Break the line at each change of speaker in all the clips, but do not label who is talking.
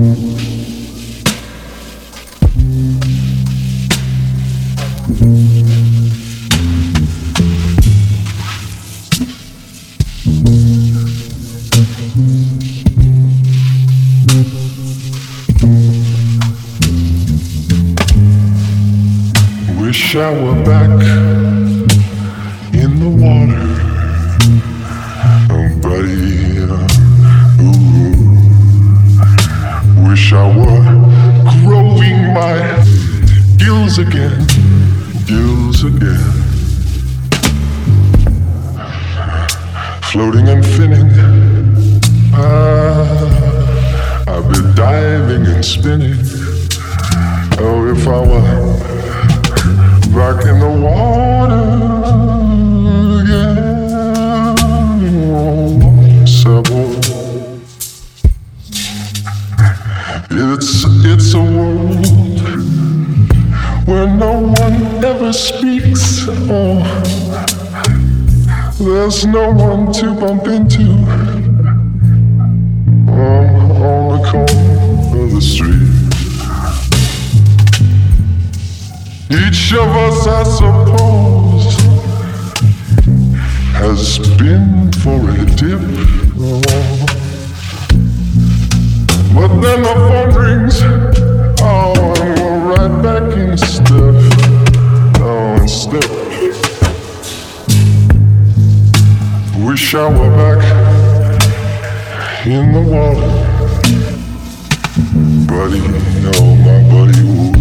Wish I were back in the water, Were growing my gills again, gills again. Floating and finning. Ah, I've been diving and spinning. Oh, if I were back in the water again. Several. It's it's a world where no one ever speaks. Oh, there's no one to bump into. Oh, on the corner of the street. Each of us, I suppose, has been for a dip. In the water. Buddy, oh, my buddy, ooh.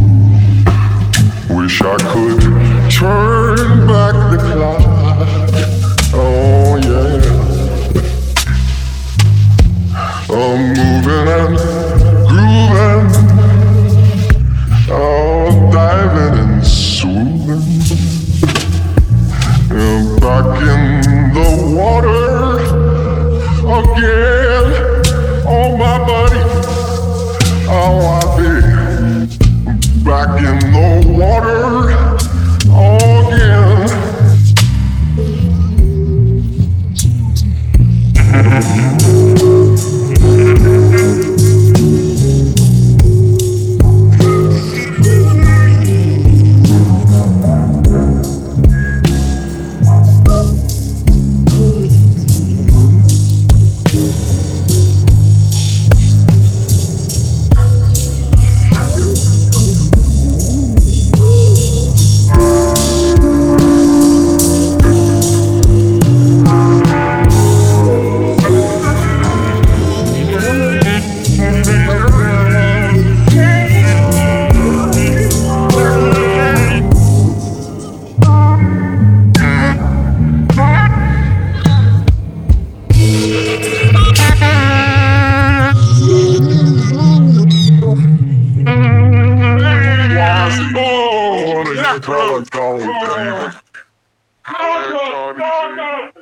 Oh, what a hydraulic dolly, baby. Hydraulic dolly, baby.